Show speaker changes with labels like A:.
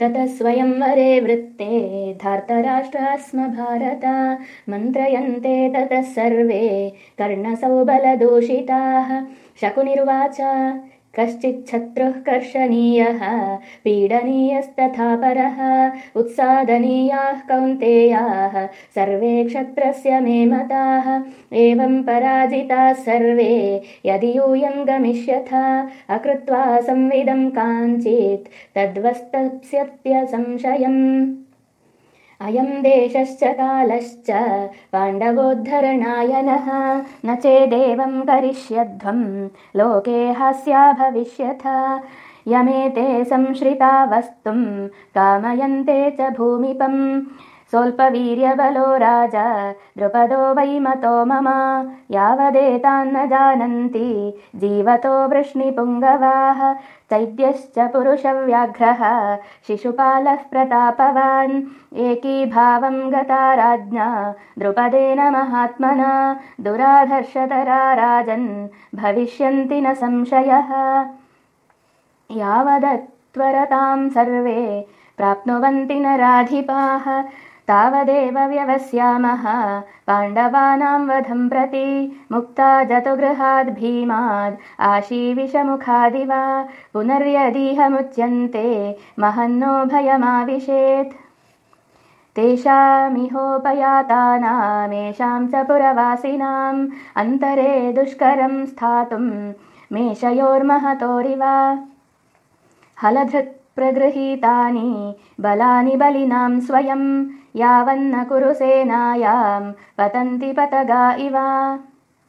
A: ततः स्वयंवरे वृत्ते धार्तराष्ट्रा स्म भारत मन्त्रयन्ते ततः सर्वे कर्णसौबलदूषिताः शकुनिर्वाच कश्चिच्छत्रुः कर्षणीयः पीडनीयस्तथा परः उत्सादनीयाः कौन्तेयाः सर्वे क्षत्रस्य मे मताः एवं पराजिताः सर्वे यदि यूयं गमिष्यथ अकृत्वा संविदं काञ्चित् तद्वस्तप्स्यत्यसंशयम् अयं देशश्च कालश्च पाण्डवोद्धरणाय नः न चेदेवं करिष्यध्वं लोके हास्या भविष्यथ। यमेते संश्रिता वस्तुं कामयन्ते च भूमिपम् सोऽल्पवीर्यबलो राजा द्रुपदो वैमतो मम यावदेतान्न जानन्ति जीवतो वृष्णिपुङ्गवाः चैद्यश्च पुरुषव्याघ्रः शिशुपालः प्रतापवान् एकीभावं गता राज्ञा द्रुपदेन महात्मना दुराधर्षतरा राजन् भविष्यन्ति न संशयः। यावदत्वरतां सर्वे प्राप्नुवन्ति न राधिपाः तावदेव व्यवस्यामः। पाण्डवानां वधं प्रति मुक्ता जतुगृहाद् भीमाद्। आशीविषमुखादिव पुनर्यदीहमुच्यन्ते महन्नो भयमाविशेत्। तेषामिहोपयातानामेषां च पुरवासिनाम् अन्तरे दुष्करं स्थातुं मेषयोर्महतोरिव। हलधृत् प्रगृहीतानि बलानि बलिनां स्वयं यावन्न कुरु सेनायां पतन्ति पतगा इव